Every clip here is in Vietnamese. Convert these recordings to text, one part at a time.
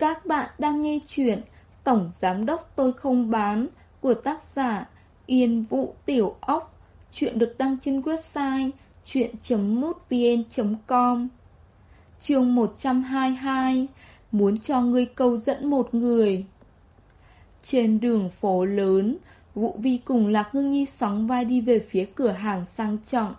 Các bạn đang nghe chuyện Tổng Giám Đốc Tôi Không Bán của tác giả Yên Vũ Tiểu Ốc. Chuyện được đăng trên website chuyện.mútvn.com Chương 122 Muốn cho ngươi câu dẫn một người. Trên đường phố lớn, Vũ Vi cùng Lạc Ngưng Nhi sóng vai đi về phía cửa hàng sang trọng.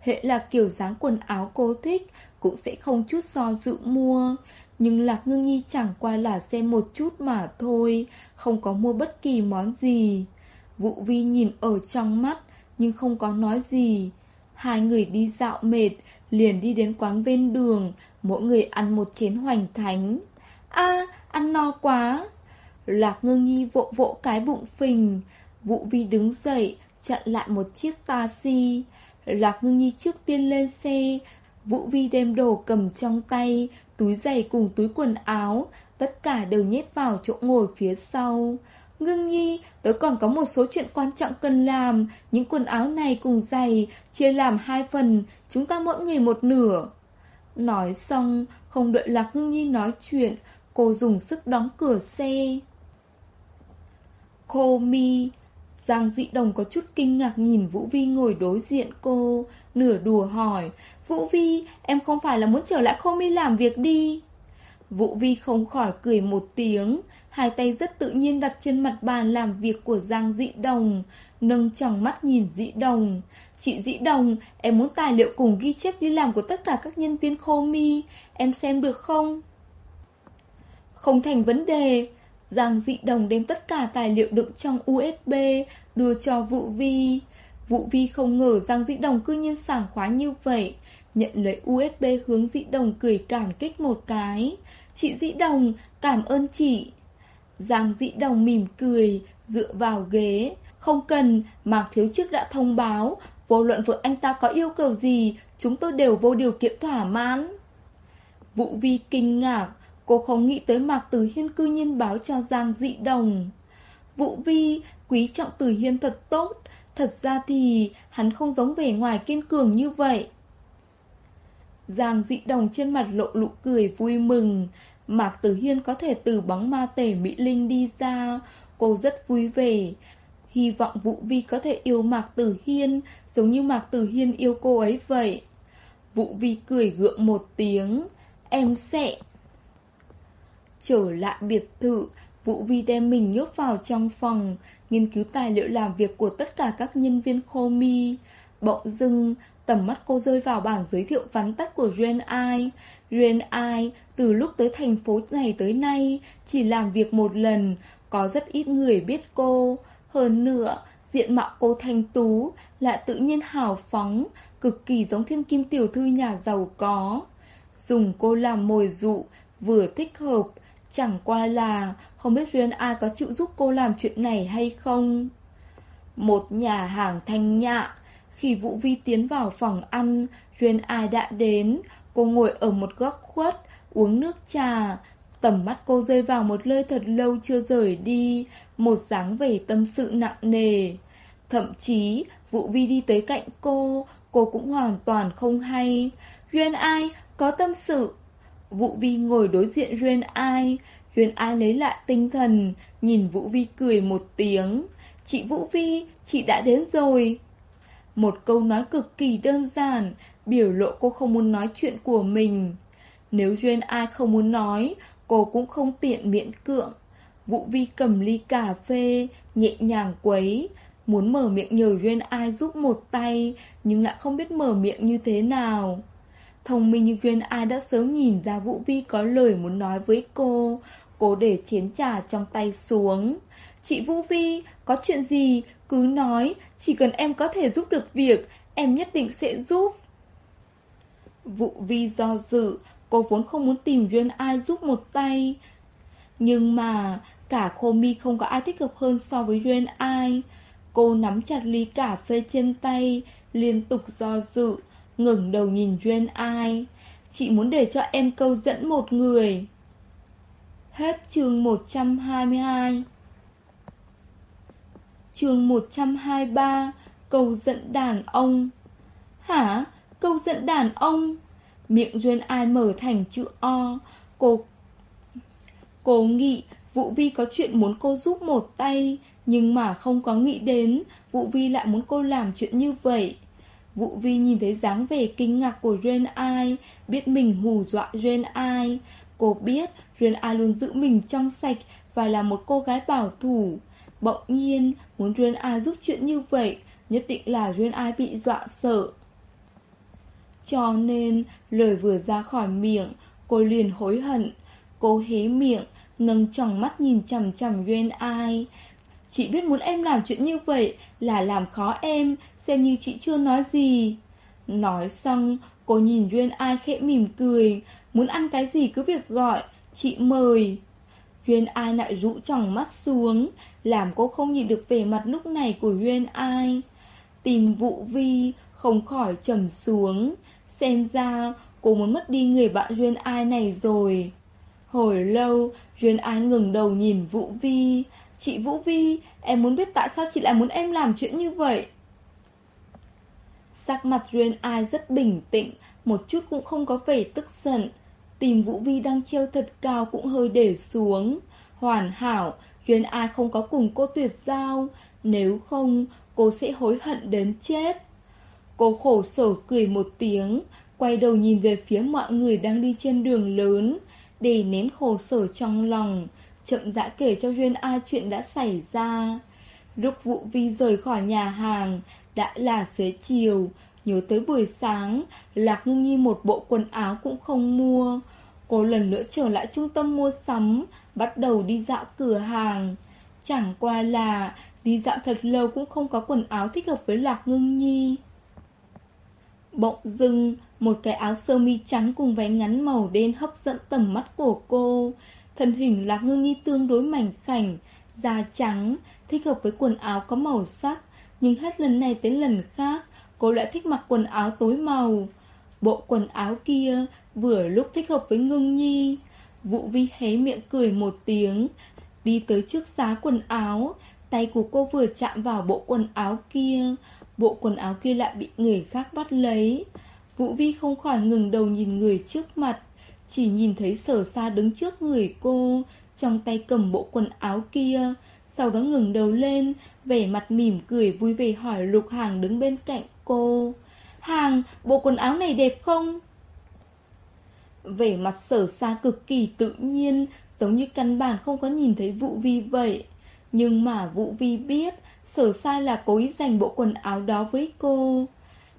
Hệ là kiểu dáng quần áo cô thích, Cũng sẽ không chút do dự mua. Nhưng Lạc Ngưng Nhi chẳng qua là xem một chút mà thôi, Không có mua bất kỳ món gì. Vũ Vi nhìn ở trong mắt, Nhưng không có nói gì. Hai người đi dạo mệt, Liền đi đến quán ven đường, Mỗi người ăn một chén hoành thánh. A, ăn no quá. Lạc Ngưng Nhi vỗ vỗ cái bụng phình. Vũ Vi đứng dậy, Chặn lại một chiếc taxi. Lạc Ngưng Nhi trước tiên lên xe. Vũ Vi đem đồ cầm trong tay Túi giày cùng túi quần áo, Tất cả đều nhét vào chỗ ngồi phía sau. Ngưng Nhi, Tớ còn có một số chuyện quan trọng cần làm. Những quần áo này cùng giày Chia làm hai phần, Chúng ta mỗi người một nửa. Nói xong, Không đợi Lạc Ngưng Nhi nói chuyện, Cô dùng sức đóng cửa xe. Cô mi Giang dị đồng có chút kinh ngạc nhìn Vũ Vi ngồi đối diện cô, Nửa đùa hỏi, Vũ Vi, em không phải là muốn trở lại Khô mi làm việc đi Vũ Vi không khỏi cười một tiếng, Hai tay rất tự nhiên đặt trên mặt bàn làm việc của Giang dị đồng, Nâng tròng mắt nhìn dĩ đồng Chị dĩ đồng, Em muốn tài liệu cùng ghi chép đi làm của tất cả các nhân viên khô mi Em xem được không? Không thành vấn đề Giang dị đồng đem tất cả tài liệu đựng trong USB Đưa cho Vũ Vi. Vũ Vi không ngờ Giang dị đồng cư nhiên sảng khoái như vậy. Nhận lấy USB hướng dị đồng cười cảm kích một cái. Chị dị đồng, cảm ơn chị. Giang dị đồng mỉm cười, Dựa vào ghế. Không cần, Mạc Thiếu Chức đã thông báo. Vô luận vợ anh ta có yêu cầu gì, Chúng tôi đều vô điều kiện thỏa mãn. Vũ Vi kinh ngạc. Cô không nghĩ tới Mạc Tử Hiên cư nhiên báo cho Giang dị đồng. Vũ Vi, Quý trọng Tử Hiên thật tốt. Thật ra thì, hắn không giống vẻ ngoài kiên cường như vậy. Giang dị đồng trên mặt lộ lụ cười vui mừng. Mạc Tử Hiên có thể từ bóng ma tể Mỹ Linh đi ra. Cô rất vui vẻ. Hy vọng Vũ Vi có thể yêu Mạc Tử Hiên, Giống như Mạc Tử Hiên yêu cô ấy vậy. Vũ Vi cười gượng một tiếng. Em sẽ Trở lại biệt thự Vũ Vi đem mình nhốt vào trong phòng Nghiên cứu tài liệu làm việc của tất cả các nhân viên khô mi Bỗng dưng Tầm mắt cô rơi vào bảng giới thiệu vắn tắt của Ren Ai. Ren Ai từ lúc tới thành phố này tới nay chỉ làm việc một lần, có rất ít người biết cô. Hơn nữa, diện mạo cô thanh tú, lại tự nhiên hào phóng, cực kỳ giống thiên kim tiểu thư nhà giàu có. Dùng cô làm mồi dụ, vừa thích hợp, chẳng qua là không biết duyên Ai có chịu giúp cô làm chuyện này hay không. Một nhà hàng thanh nhạ, khi Vũ Vi tiến vào phòng ăn, Duyên Ai đã đến. Cô ngồi ở một góc khuất, uống nước trà. Tầm mắt cô rơi vào một nơi thật lâu chưa rời đi, một dáng vẻ tâm sự nặng nề. Thậm chí, Vũ Vi đi tới cạnh cô, cô cũng hoàn toàn không hay. Duyên Ai, có tâm sự. Vũ Vi ngồi đối diện Duyên Ai. Duyên Ai lấy lại tinh thần, nhìn Vũ Vi cười một tiếng. Chị Vũ Vi, chị đã đến rồi. Một câu nói cực kỳ đơn giản, biểu lộ cô không muốn nói chuyện của mình. Nếu duyên ai không muốn nói, cô cũng không tiện miễn cưỡng. Vũ Vi cầm ly cà phê, nhẹ nhàng quấy, muốn mở miệng nhờ duyên ai giúp một tay, nhưng lại không biết mở miệng như thế nào. Thông minh như duyên ai đã sớm nhìn ra Vũ Vi có lời muốn nói với cô, cô để chén trà trong tay xuống. Chị Vũ Vi, có chuyện gì, cứ nói, chỉ cần em có thể giúp được việc, em nhất định sẽ giúp. Vũ vi do dự, cô vốn không muốn tìm duyên ai giúp một tay. Nhưng mà, cả khô mi không có ai thích hợp hơn so với duyên ai. Cô nắm chặt ly cà phê trên tay, liên tục do dự, ngẩng đầu nhìn duyên ai. Chị muốn để cho em câu dẫn một người. Hết chương 122 chương 123 Câu dẫn đàn ông Hả? Câu dẫn đàn ông? Miệng Duyên Ai mở thành chữ O Cô Cô nghĩ Vũ Vi có chuyện muốn cô giúp một tay, nhưng mà không có nghĩ đến Vũ Vi lại muốn cô làm chuyện như vậy. Vũ Vi nhìn thấy dáng vẻ kinh ngạc của Ren Ai, biết mình hù dọa Ren Ai. Cô biết Ren Ai luôn giữ mình trong sạch và là một cô gái bảo thủ. Bỗng nhiên, muốn Ren Ai giúp chuyện như vậy, nhất định là Ren Ai bị dọa sợ. Cho nên, lời vừa ra khỏi miệng, cô liền hối hận. Cô hé miệng, nâng tròng mắt nhìn chằm chằm Ren Ai. Chị biết muốn em làm chuyện như vậy là làm khó em, xem như chị chưa nói gì. Nói xong, cô nhìn Duyên Ai khẽ mỉm cười, muốn ăn cái gì cứ việc gọi, chị mời. Duyên Ai lại rũ tròng mắt xuống, làm cô không nhìn được vẻ mặt lúc này của Duyên Ai. Tìm vụ vi, không khỏi trầm xuống, xem ra cô muốn mất đi người bạn Duyên Ai này rồi. Hồi lâu, Duyên Ai ngừng đầu nhìn Vũ Vi. Chị Vũ Vi, em muốn biết tại sao chị lại muốn em làm chuyện như vậy. Sắc mặt Duyên Ai rất bình tĩnh, một chút cũng không có vẻ tức giận. Tìm Vũ Vi đang treo thật cao cũng hơi để xuống. Hoàn hảo, Duyên Ai không có cùng cô tuyệt giao, nếu không, cô sẽ hối hận đến chết. Cô khổ sở cười một tiếng, quay đầu nhìn về phía mọi người đang đi trên đường lớn, để nén khổ sở trong lòng, chậm rãi kể cho Duyên Ai chuyện đã xảy ra. Lúc Vũ Vi rời khỏi nhà hàng, đã là xế chiều, nhớ tới buổi sáng, Lạc Ngưng Nhi một bộ quần áo cũng không mua. Cô lần nữa trở lại trung tâm mua sắm, bắt đầu đi dạo cửa hàng. Chẳng qua là đi dạo thật lâu cũng không có quần áo thích hợp với Lạc Ngưng Nhi. Bỗng dưng, một cái áo sơ mi trắng cùng váy ngắn màu đen hấp dẫn tầm mắt của cô. Thân hình Lạc Ngưng Nhi tương đối mảnh khảnh, da trắng, thích hợp với quần áo có màu sắc, nhưng hết lần này tới lần khác, cô lại thích mặc quần áo tối màu. Bộ quần áo kia vừa lúc thích hợp với Ngưng Nhi. Vũ Vi hé miệng cười một tiếng, đi tới trước giá quần áo, tay của cô vừa chạm vào bộ quần áo kia, bộ quần áo kia lại bị người khác bắt lấy. Vũ Vi không khỏi ngừng đầu nhìn người trước mặt, chỉ nhìn thấy sở xa đứng trước người cô, trong tay cầm bộ quần áo kia, sau đó ngừng đầu lên, vẻ mặt mỉm cười vui vẻ hỏi Lục Hàng đứng bên cạnh cô. Hàng, bộ quần áo này đẹp không? Vẻ mặt sở xa cực kỳ tự nhiên, giống như căn bản không có nhìn thấy Vũ Vi vậy. Nhưng mà Vũ Vi biết, sở xa là cố ý dành bộ quần áo đó với cô.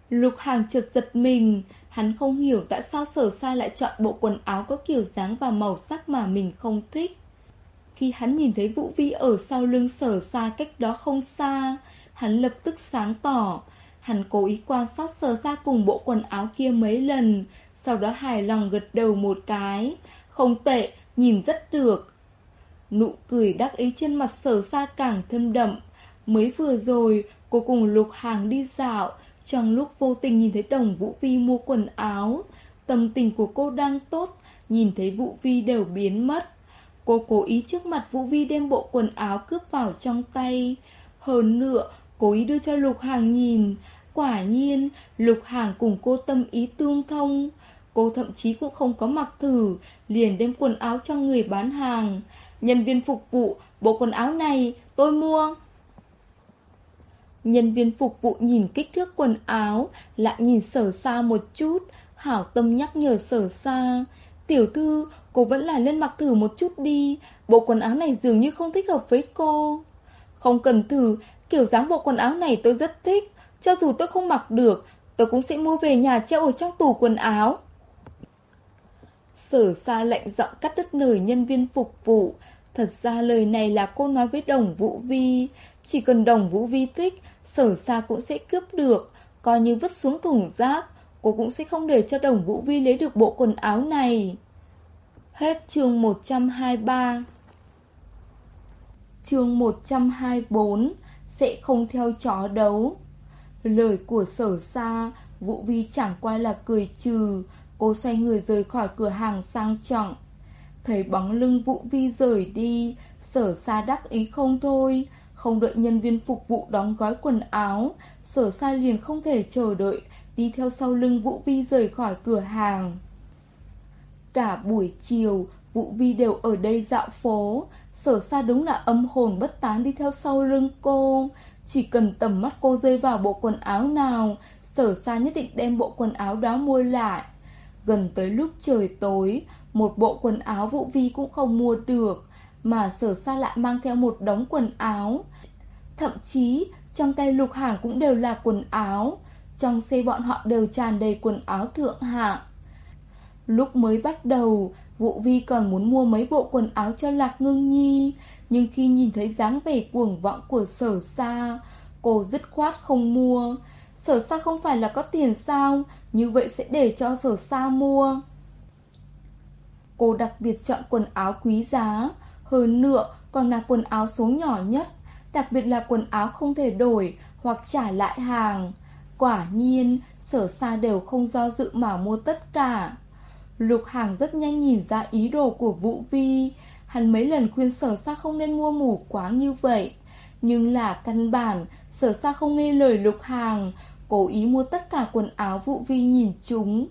Lục Hàng chợt giật mình, hắn không hiểu tại sao sở sai lại chọn bộ quần áo có kiểu dáng và màu sắc mà mình không thích. Khi hắn nhìn thấy Vũ Vi ở sau lưng sở xa cách đó không xa, hắn lập tức sáng tỏ. Hắn cố ý quan sát sở xa cùng bộ quần áo kia mấy lần, sau đó hài lòng gật đầu một cái. Không tệ, nhìn rất được. Nụ cười đắc ý trên mặt sở xa càng thâm đậm. Mới vừa rồi, cô cùng lục hàng đi dạo, trong lúc vô tình nhìn thấy đồng Vũ Vi mua quần áo. Tâm tình của cô đang tốt, nhìn thấy Vũ Vi đều biến mất. Cô cố ý trước mặt Vũ Vi đem bộ quần áo cướp vào trong tay. Hơn nữa, cố ý đưa cho Lục Hàng nhìn. Quả nhiên, Lục Hàng cùng cô tâm ý tương thông. Cô thậm chí cũng không có mặc thử, liền đem quần áo cho người bán hàng. Nhân viên phục vụ, bộ quần áo này tôi mua. Nhân viên phục vụ nhìn kích thước quần áo, lại nhìn sở xa một chút, hảo tâm nhắc nhở sở xa. Tiểu thư, cô vẫn là lên mặc thử một chút đi, bộ quần áo này dường như không thích hợp với cô. Không cần thử, kiểu dáng bộ quần áo này tôi rất thích, cho dù tôi không mặc được, tôi cũng sẽ mua về nhà treo ở trong tủ quần áo. Sở xa lệnh giọng cắt đứt lời nhân viên phục vụ, thật ra lời này là cô nói với đồng Vũ Vi, chỉ cần đồng Vũ Vi thích, sở xa cũng sẽ cướp được, coi như vứt xuống thùng rác, cô cũng sẽ không để cho đồng Vũ Vi lấy được bộ quần áo này. Hết chương 123 Chương 124 Sẽ không theo chó đấu. Lời của sở xa Vũ Vi chẳng qua là cười trừ. Cô xoay người rời khỏi cửa hàng sang trọng. Thấy bóng lưng Vũ Vi rời đi Sở xa đắc ý không thôi. Không đợi nhân viên phục vụ đóng gói quần áo Sở sai liền không thể chờ đợi Đi theo sau lưng Vũ Vi rời khỏi cửa hàng Cả buổi chiều Vũ Vi đều ở đây dạo phố, sở sa đúng là âm hồn bất tán đi theo sau lưng cô. Chỉ cần tầm mắt cô rơi vào bộ quần áo nào, sở sa nhất định đem bộ quần áo đó mua lại. Gần tới lúc trời tối, một bộ quần áo Vũ Vi cũng không mua được, mà sở xa lại mang theo một đống quần áo. Thậm chí, trong tay lục hàng cũng đều là quần áo, trong xe bọn họ đều tràn đầy quần áo thượng hạng. Lúc mới bắt đầu, Vũ Vi còn muốn mua mấy bộ quần áo cho Lạc Ngưng Nhi, nhưng khi nhìn thấy dáng vẻ cuồng vọng của sở sa, cô dứt khoát không mua. Sở sa không phải là có tiền sao, như vậy sẽ để cho sở sa mua. Cô đặc biệt chọn quần áo quý giá, hơn nữa còn là quần áo số nhỏ nhất, đặc biệt là quần áo không thể đổi hoặc trả lại hàng. Quả nhiên, sở sa đều không do dự mà mua tất cả. Lục Hàng rất nhanh nhìn ra ý đồ của Vũ Vi. Hắn mấy lần khuyên sở sa không nên mua mù quáng như vậy. Nhưng là căn bản, sở sa không nghe lời Lục Hàng, cố ý mua tất cả quần áo Vũ Vi nhìn chúng.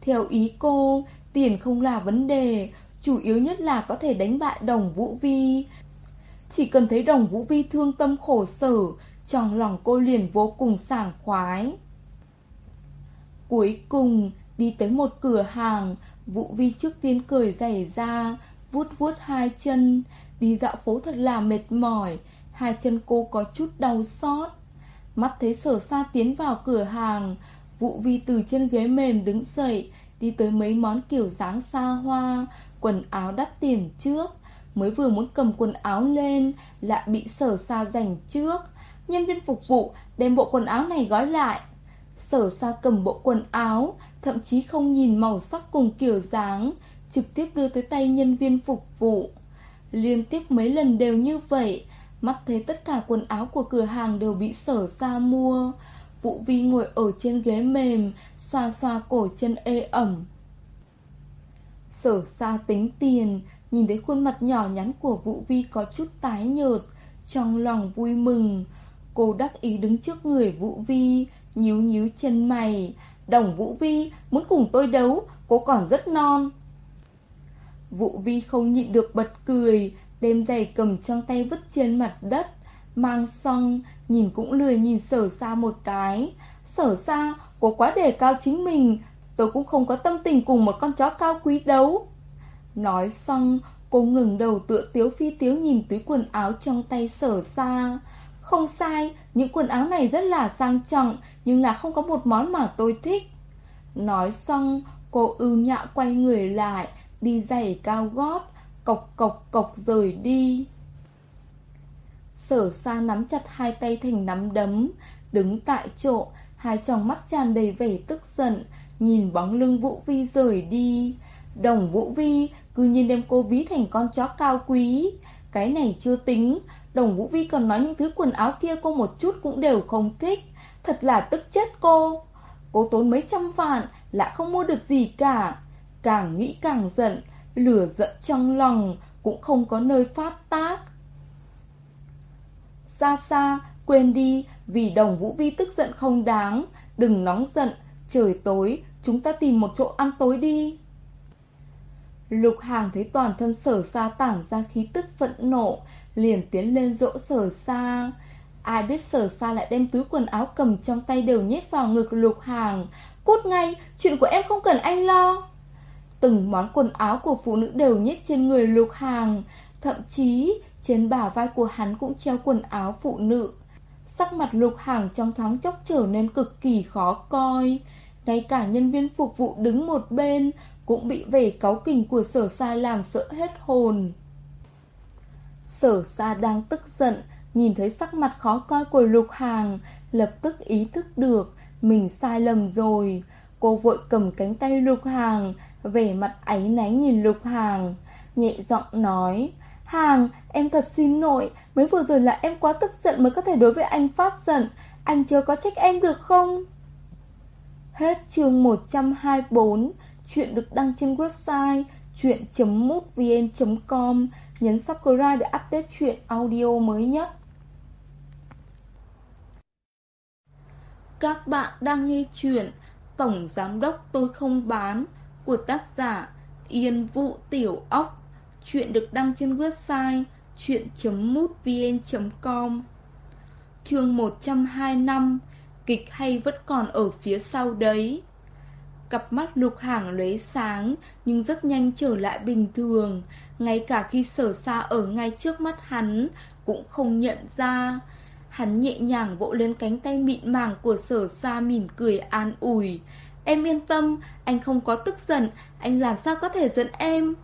Theo ý cô, tiền không là vấn đề, chủ yếu nhất là có thể đánh bại đồng Vũ Vi. Chỉ cần thấy đồng Vũ Vi thương tâm khổ sở, trong lòng cô liền vô cùng sảng khoái. Cuối cùng, đi tới một cửa hàng, Vũ Vi trước tiên cười dày ra, vuốt vuốt hai chân, đi dạo phố thật là mệt mỏi, hai chân cô có chút đau xót. Mắt thấy sở sa tiến vào cửa hàng, Vũ Vi từ trên ghế mềm đứng dậy, đi tới mấy món kiểu dáng xa hoa, quần áo đắt tiền trước. Mới vừa muốn cầm quần áo lên, lại bị sở sa giành trước. Nhân viên phục vụ đem bộ quần áo này gói lại. Sở sa cầm bộ quần áo, thậm chí không nhìn màu sắc cùng kiểu dáng, trực tiếp đưa tới tay nhân viên phục vụ. Liên tiếp mấy lần đều như vậy, mắt thấy tất cả quần áo của cửa hàng đều bị sở xa mua. Vũ Vi ngồi ở trên ghế mềm, xoa xoa cổ chân ê ẩm. Sở xa tính tiền, nhìn thấy khuôn mặt nhỏ nhắn của Vũ Vi có chút tái nhợt, trong lòng vui mừng. Cô đắc ý đứng trước người Vũ Vi, nhíu nhíu chân mày, Đồng Vũ Vi muốn cùng tôi đấu, cô còn rất non. Vũ Vi không nhịn được bật cười, đem giày cầm trong tay vứt trên mặt đất, mang xong, nhìn cũng lười nhìn sở xa một cái. Sở xa, cô quá đề cao chính mình, tôi cũng không có tâm tình cùng một con chó cao quý đấu. Nói xong, cô ngừng đầu tựa tiếu phi tiếu nhìn túi quần áo trong tay sở ra Không sai, những quần áo này rất là sang trọng, nhưng là không có một món mà tôi thích. Nói xong, cô ưu nhã quay người lại, đi giày cao gót, cộc cộc cộc rời đi. Sở sa nắm chặt hai tay thành nắm đấm, đứng tại chỗ, hai tròng mắt tràn đầy vẻ tức giận, nhìn bóng lưng Vũ Vi rời đi. Đồng Vũ Vi cứ nhiên đem cô ví thành con chó cao quý. Cái này chưa tính, đồng Vũ Vi còn nói những thứ quần áo kia cô một chút cũng đều không thích. Thật là tức chết cô. Cô tốn mấy trăm vạn Lại không mua được gì cả Càng nghĩ càng giận Lửa giận trong lòng Cũng không có nơi phát tác Xa xa Quên đi Vì đồng vũ vi tức giận không đáng Đừng nóng giận Trời tối Chúng ta tìm một chỗ ăn tối đi. Lục hàng thấy toàn thân sở xa tản ra khí tức phẫn nộ Liền tiến lên dỗ sở xa Ai biết sở xa lại đem túi quần áo cầm trong tay đều nhét vào ngực lục hàng. Cút ngay, chuyện của em không cần anh lo. Từng món quần áo của phụ nữ đều nhét trên người lục hàng. Thậm chí trên bả vai của hắn cũng treo quần áo phụ nữ. Sắc mặt lục hàng trong thoáng chốc trở nên cực kỳ khó coi. Ngay cả nhân viên phục vụ đứng một bên Cũng bị vẻ cáu kỉnh của sở xa làm sợ hết hồn. Sở xa đang tức giận, Nhìn thấy sắc mặt khó coi của lục hàng, Lập tức ý thức được Mình sai lầm rồi. Cô vội cầm cánh tay lục hàng, Vẻ mặt áy náy nhìn lục hàng, Nhẹ giọng nói, Hàng, em thật xin lỗi, Mới vừa rồi là em quá tức giận mới có thể đối với anh phát giận. Anh chưa có trách em được không? Hết chương 124 Chuyện được đăng trên website chuyện.mútvn.com Nhấn subscribe để update chuyện audio mới nhất. Các bạn đang nghe chuyện Tổng Giám Đốc Tôi Không Bán của tác giả Yên Vũ Tiểu Ốc. Chuyện được đăng trên website chuyện.mútvn.com Chương 125 Kịch hay vẫn còn ở phía sau đấy. Cặp mắt lục hàng lấy sáng Nhưng rất nhanh trở lại bình thường. Ngay cả khi sở xa ở ngay trước mắt hắn Cũng không nhận ra. Hắn nhẹ nhàng vỗ lên cánh tay mịn màng của sở xa mỉm cười an ủi. Em yên tâm, anh không có tức giận Anh làm sao có thể giận em?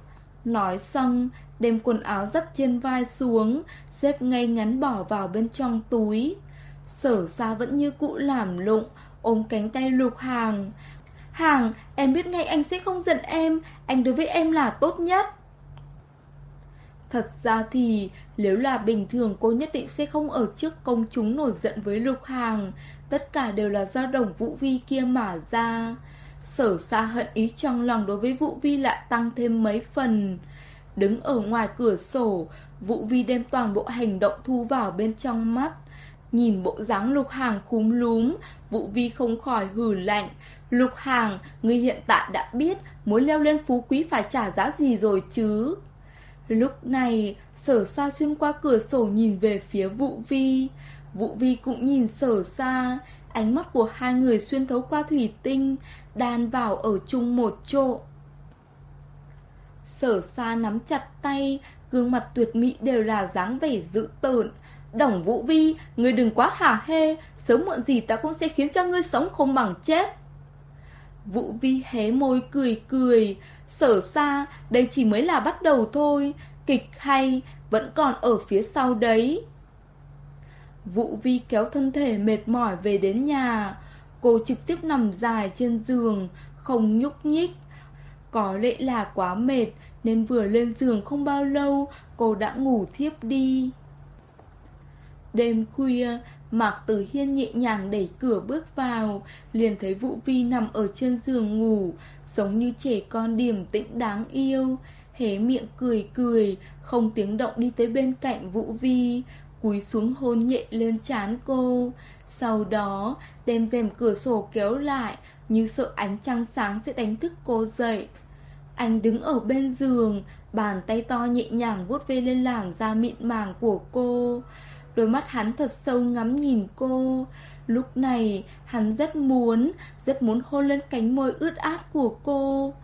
Nói xong, đem quần áo dắt trên vai xuống Xếp ngay ngắn bỏ vào bên trong túi. Sở xa vẫn như cũ làm lụng Ôm cánh tay lục hàng. Hàng, em biết ngay anh sẽ không giận em Anh đối với em là tốt nhất. Thật ra thì nếu là bình thường cô nhất định sẽ không ở trước công chúng nổi giận với lục hàng. Tất cả đều là do đồng Vũ Vi kia mà ra. Sở xa hận ý trong lòng đối với Vũ Vi lại tăng thêm mấy phần. Đứng ở ngoài cửa sổ Vũ Vi đem toàn bộ hành động thu vào bên trong mắt. Nhìn bộ dáng lục hàng khúm lúm Vũ Vi không khỏi hừ lạnh. Lục hàng, người hiện tại đã biết Muốn leo lên phú quý phải trả giá gì rồi chứ? Lúc này Sở xa xuyên qua cửa sổ nhìn về phía Vũ Vi. Vũ Vi cũng nhìn sở xa. Ánh mắt của hai người xuyên thấu qua thủy tinh Đan vào ở chung một chỗ. Sở xa nắm chặt tay Gương mặt tuyệt mỹ đều là dáng vẻ dữ tợn. Đồng Vũ Vi, Ngươi đừng quá hả hê, Sớm muộn gì ta cũng sẽ khiến cho ngươi sống không bằng chết. Vũ Vi hé môi cười cười, Sở xa Đây chỉ mới là bắt đầu thôi, Kịch hay, Vẫn còn ở phía sau đấy. Vũ Vi kéo thân thể mệt mỏi về đến nhà, Cô trực tiếp nằm dài trên giường, Không nhúc nhích. Có lẽ là quá mệt, Nên vừa lên giường không bao lâu, Cô đã ngủ thiếp đi. Đêm khuya, Mạc Tử Hiên nhẹ nhàng đẩy cửa bước vào, Liền thấy Vũ Vi nằm ở trên giường ngủ, Giống như trẻ con điềm tĩnh đáng yêu. Hé miệng cười cười, Không tiếng động đi tới bên cạnh Vũ Vi, Cúi xuống hôn nhẹ lên trán cô. Sau đó, đem rèm cửa sổ kéo lại, Như sợ ánh trăng sáng sẽ đánh thức cô dậy. Anh đứng ở bên giường, Bàn tay to nhẹ nhàng vuốt ve lên làn da mịn màng của cô. Đôi mắt hắn thật sâu ngắm nhìn cô. Lúc này, hắn rất muốn Rất muốn hôn lên cánh môi ướt át của cô,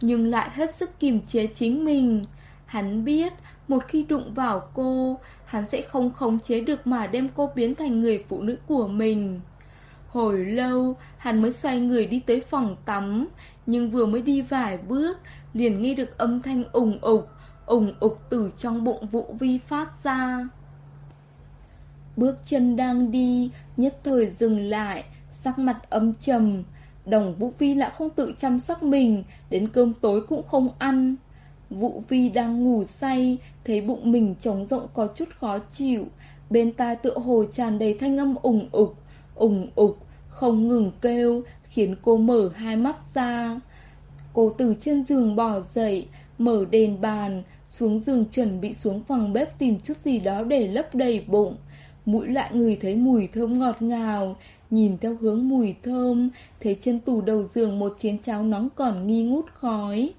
Nhưng lại hết sức kiềm chế chính mình. Hắn biết, một khi đụng vào cô, Hắn sẽ không khống chế được mà đem cô biến thành người phụ nữ của mình. Hồi lâu, Hắn mới xoay người đi tới phòng tắm, Nhưng vừa mới đi vài bước, Liền nghe được âm thanh ủng ục ủng ục từ trong bụng Vũ Vi phát ra. Bước chân đang đi, nhất thời dừng lại, sắc mặt âm trầm. Đồng Vũ Vi lại không tự chăm sóc mình, đến cơm tối cũng không ăn. Vũ Vi đang ngủ say, thấy bụng mình trống rộng có chút khó chịu. Bên tai tựa hồ tràn đầy thanh âm ủng ục, ủng ục, không ngừng kêu, khiến cô mở hai mắt ra. Cô từ trên giường bò dậy, mở đèn bàn, xuống giường chuẩn bị xuống phòng bếp tìm chút gì đó để lấp đầy bụng mũi lại ngửi thấy mùi thơm ngọt ngào, nhìn theo hướng mùi thơm, thấy trên tủ đầu giường một chén cháo nóng còn nghi ngút khói.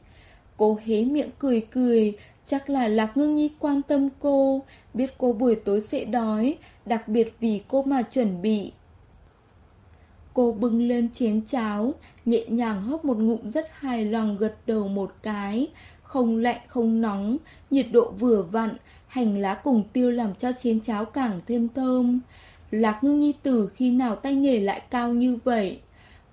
Cô hé miệng cười cười, chắc là Lạc Ngưng Nhi quan tâm cô, biết cô buổi tối sẽ đói, đặc biệt vì cô mà chuẩn bị. Cô bưng lên chén cháo, nhẹ nhàng hớp một ngụm rất hài lòng gật đầu một cái, không lạnh không nóng, nhiệt độ vừa vặn, hành lá cùng tiêu làm cho chén cháo càng thêm thơm. Lạc ngưng nhi tử khi nào tay nghề lại cao như vậy.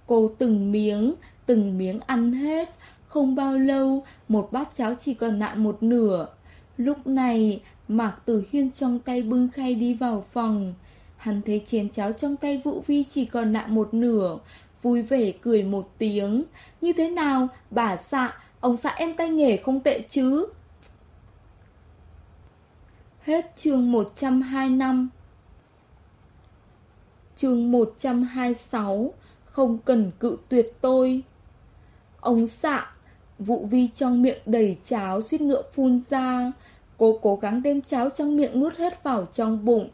Cô từng miếng, từng miếng ăn hết. Không bao lâu, một bát cháo chỉ còn lại một nửa. Lúc này, Mạc Tử Hiên trong tay bưng khay đi vào phòng. Hắn thấy chén cháo trong tay Vũ Vi chỉ còn lại một nửa. Vui vẻ cười một tiếng. Như thế nào, bà xạ, ông xã em tay nghề không tệ chứ? Hết chương 125 Chương 126 Không cần cự tuyệt tôi. Ông xạ Vụ vi trong miệng đầy cháo suýt ngựa phun ra. Cô cố gắng đem cháo trong miệng nuốt hết vào trong bụng.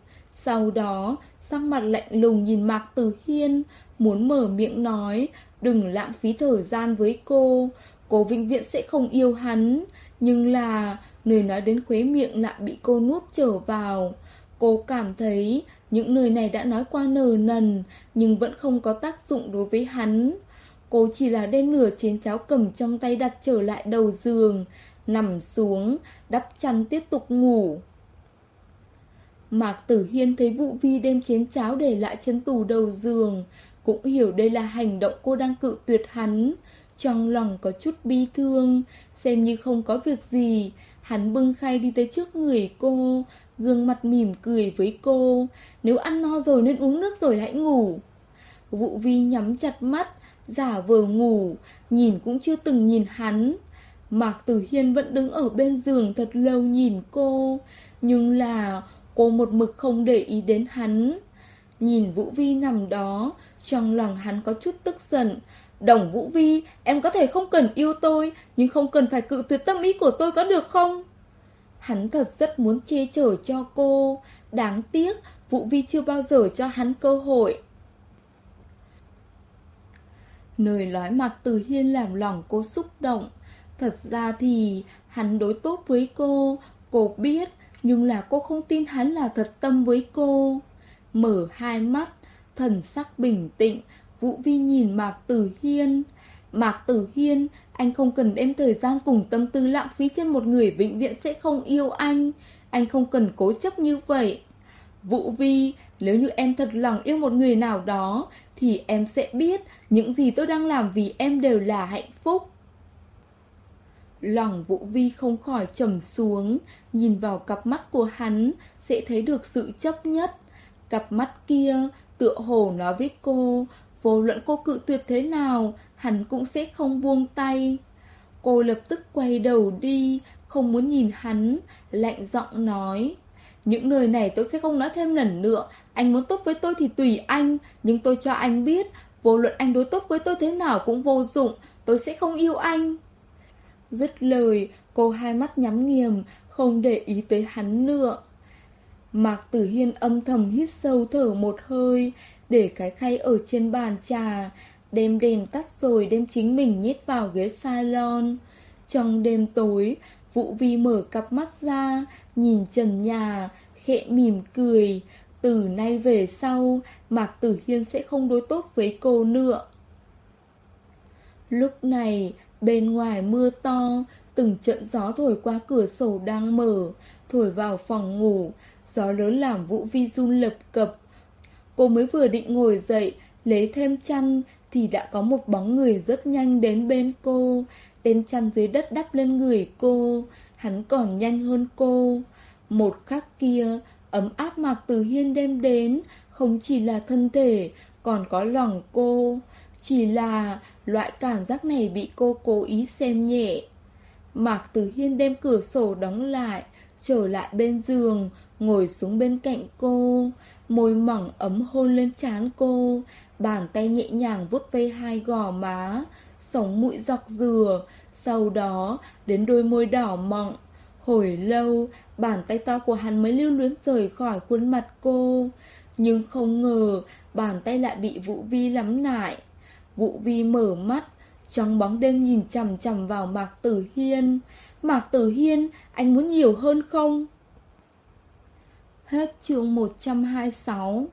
Sau đó, sắc mặt lạnh lùng nhìn Mạc Tử Hiên, Muốn mở miệng nói, Đừng lãng phí thời gian với cô. Cô vĩnh viễn sẽ không yêu hắn. Nhưng là nơi nói đến khuế miệng lại bị cô nuốt trở vào. Cô cảm thấy những lời này đã nói qua nờ nần, nhưng vẫn không có tác dụng đối với hắn. Cô chỉ là đem nửa chén cháo cầm trong tay đặt trở lại đầu giường, nằm xuống, đắp chăn tiếp tục ngủ. Mạc Tử Hiên thấy Vũ Vi đem chén cháo để lại trên tủ đầu giường, cũng hiểu đây là hành động cô đang cự tuyệt hắn. Trong lòng có chút bi thương, xem như không có việc gì, hắn bưng khay đi tới trước người cô, gương mặt mỉm cười với cô, nếu ăn no rồi nên uống nước rồi hãy ngủ. Vũ Vi nhắm chặt mắt, giả vờ ngủ, nhìn cũng chưa từng nhìn hắn. Mạc Tử Hiên vẫn đứng ở bên giường thật lâu nhìn cô, nhưng là cô một mực không để ý đến hắn. Nhìn Vũ Vi nằm đó, trong lòng hắn có chút tức giận. Đồng Vũ Vi, em có thể không cần yêu tôi, nhưng không cần phải cự tuyệt tâm ý của tôi có được không? Hắn thật rất muốn che chở cho cô, đáng tiếc Vũ Vi chưa bao giờ cho hắn cơ hội. Nơi nói mặt từ hiên làm lòng cô xúc động. Thật ra thì hắn đối tốt với cô, cô biết, nhưng là cô không tin hắn là thật tâm với cô. Mở hai mắt, thần sắc bình tĩnh, Vũ Vi nhìn Mạc Tử Hiên. Mạc Tử Hiên, anh không cần đem thời gian cùng tâm tư lãng phí trên một người vĩnh viễn sẽ không yêu anh. Anh không cần cố chấp như vậy. Vũ Vi, nếu như em thật lòng yêu một người nào đó, thì em sẽ biết những gì tôi đang làm vì em đều là hạnh phúc. Lòng Vũ Vi không khỏi trầm xuống, nhìn vào cặp mắt của hắn sẽ thấy được sự chấp nhất. Cặp mắt kia tựa hồ nói với cô, vô luận cô cự tuyệt thế nào, hắn cũng sẽ không buông tay. Cô lập tức quay đầu đi, không muốn nhìn hắn, lạnh giọng nói. Những lời này tôi sẽ không nói thêm lần nữa, anh muốn tốt với tôi thì tùy anh, nhưng tôi cho anh biết, vô luận anh đối tốt với tôi thế nào cũng vô dụng, tôi sẽ không yêu anh. Dứt lời, cô hai mắt nhắm nghiềm, không để ý tới hắn nữa. Mạc Tử Hiên âm thầm hít sâu thở một hơi, để cái khay ở trên bàn trà, đem đèn tắt rồi đem chính mình nhét vào ghế salon. Trong đêm tối, Vũ Vi mở cặp mắt ra, nhìn trần nhà, khẽ mỉm cười. Từ nay về sau, Mạc Tử Hiên sẽ không đối tốt với cô nữa. Lúc này, bên ngoài mưa to, từng trận gió thổi qua cửa sổ đang mở, thổi vào phòng ngủ, gió lớn làm Vũ Vi run lập cập. Cô mới vừa định ngồi dậy, lấy thêm chăn, thì đã có một bóng người rất nhanh đến bên cô, đem chăn dưới đất đắp lên người cô, hắn còn nhanh hơn cô. Một khắc kia, ấm áp mạc từ hiên đem đến, không chỉ là thân thể, còn có lòng cô. Chỉ là loại cảm giác này bị cô cố ý xem nhẹ. Mạc Tử Hiên đem cửa sổ đóng lại, trở lại bên giường, ngồi xuống bên cạnh cô, môi mỏng ấm hôn lên trán cô, bàn tay nhẹ nhàng vuốt ve hai gò má, sống mũi dọc dừa, sau đó đến đôi môi đỏ mọng. Hồi lâu, bàn tay to của hắn mới lưu luyến rời khỏi khuôn mặt cô, nhưng không ngờ bàn tay lại bị Vũ Vi lắm lại. Vũ Vi mở mắt, trong bóng đêm nhìn chằm chằm vào Mạc Tử Hiên. Mạc Tử Hiên, anh muốn nhiều hơn không? Hết chương 126